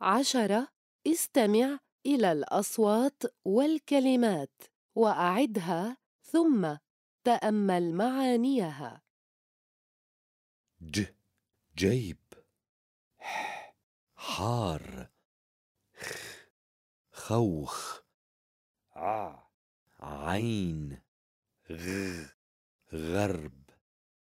عشرة استمع إلى الأصوات والكلمات وأعدها ثم تأمل معانيها. ج جيب. ح حار. خ خوخ. ع عين. غ غرب.